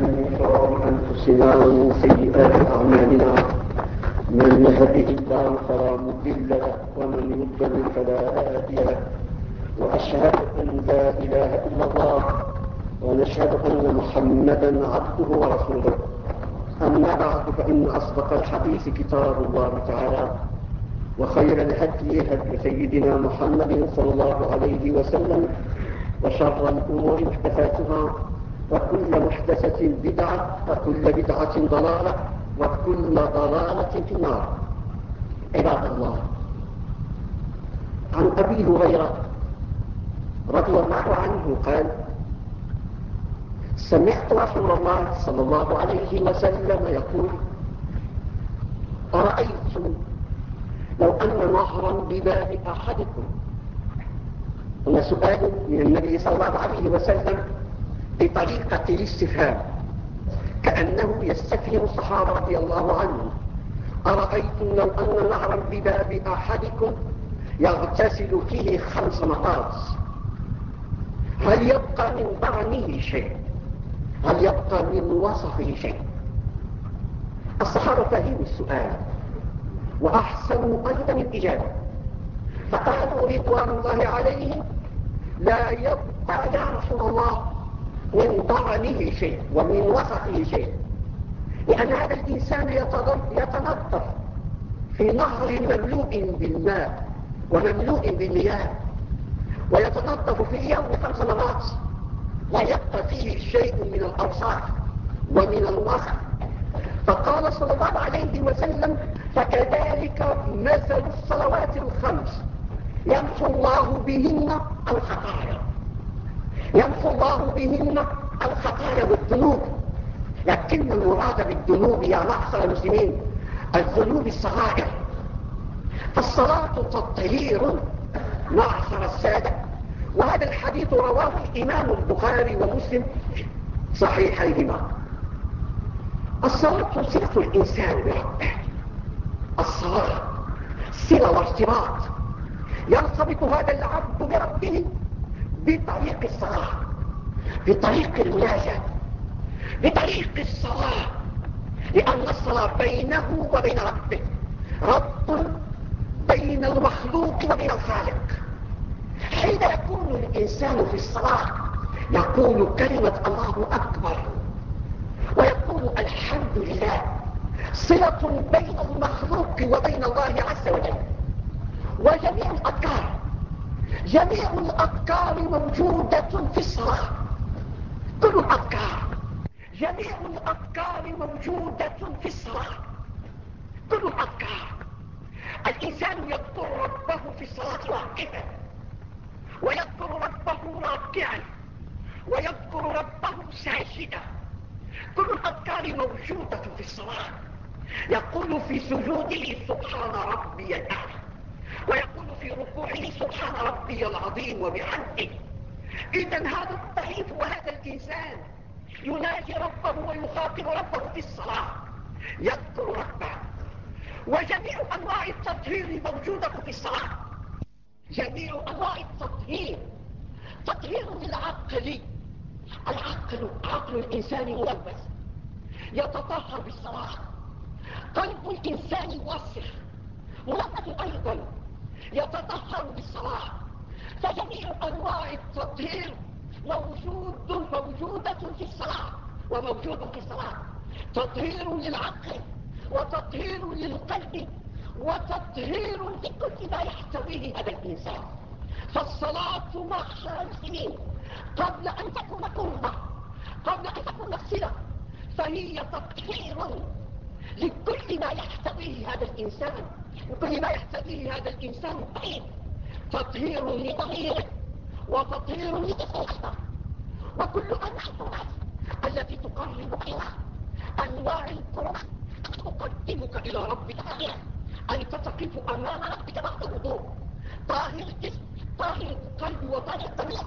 أنفسنا ومن سيئات أعمالنا من يهده الله فلا مضل ومن يضلل فلا هادي له وأشهد أن لا إله إلا الله ونشهد أن محمدا عبده ورسوله أما بعد فإن أصدق الحديث كتاب الله تعالى وخير الهدي هدي سيدنا محمد صلى الله عليه وسلم وشر الأمور محدثاتها وكل محدثة بدعة وكل بدعة ضلالة وكل ضلالة في النار. عباد الله عن أبي هريرة رضي الله عنه قال سمعت رسول الله صلى الله عليه وسلم يقول أرأيتم لو أن نهرا بباب أحدكم؟ هنا سؤال من النبي صلى الله عليه وسلم بطريقة الاستفهام كأنه يستفهم الصحابة رضي الله عنهم. أرأيتم لو أن نهرا بباب أحدكم يغتسل فيه خمس مرات هل يبقى من ضعنه شيء؟ هل يبقى من وصفه شيء؟ الصحابة فهموا السؤال وأحسنوا أيضا الإجابة. فقالوا رضوان الله عليهم لا يبقى يا رسول الله من ضعنه شيء ومن وسطه شيء. لأن هذا الإنسان يتنظف في نهر مملوء بالماء ومملوء بالمياه ويتنظف في اليوم خمس مرات لا يبقى فيه شيء من الأوصاف ومن الوسط فقال صلى الله عليه وسلم فكذلك مثل الصلوات الخمس يمحو الله بهن الخطايا. يمحو الله بهن الخطايا والذنوب لكن المراد بالذنوب يا معصر المسلمين الذنوب الصغائر. فالصلاة تطهير معصر السادة. وهذا الحديث رواه الإمام البخاري ومسلم صحيحيهما. الصلاة صلة الإنسان بربه الصلاة صلة وارتباط. يرتبط هذا العبد بربه بطريق الصلاة. بطريق المناجاة. بطريق الصلاة. لأن الصلاة بينه وبين ربه. رب بين المخلوق وبين الخالق. حين يكون الإنسان في الصلاة يقول كلمة الله أكبر. ويقول الحمد لله. صلة بين المخلوق وبين الله عز وجل. وجميع الأذكار. جميع الأذكار موجودة في الصلاة. كل الأذكار جميع الأذكار موجودة في الصلاة. كل الأذكار الإنسان يذكر ربه في الصلاة واقفا. ويذكر ربه راكعا. ويذكر ربه ساجدا. كل الأذكار موجودة في الصلاة. يقول في سجوده سبحان ربي الأعلى العظيم وبحمده. إذا هذا الضعيف وهذا الإنسان يناجي ربه ويخاطب ربه في الصلاة. يذكر ربه. وجميع أنواع التطهير موجودة في الصلاة. جميع أنواع التطهير. تطهير للعقل. العقل عقل الإنسان ملبس يتطهر بالصلاة. قلب الإنسان واسخ ملبس أيضا. يتطهر بالصلاة. فجميع أنواع التطهير موجود موجودة في الصلاة وموجود في الصلاة تطهير للعقل وتطهير للقلب وتطهير لكل ما يحتويه هذا الإنسان فالصلاة معشر المسلمين قبل أن تكون قربة قبل أن تكون صلة فهي تطهير لكل ما يحتويه هذا الإنسان. وكل ما يحتويه هذا الإنسان. الضعيف تطهير لضميره وتطهير لجسده وكل أنواع القربات التي تقرب إلى أنواع القربات تقدمك إلى ربك طاهرا أن تتقف أمام ربك بعد الوضوء. طاهر الجسم طاهر القلب وطاهر الضمير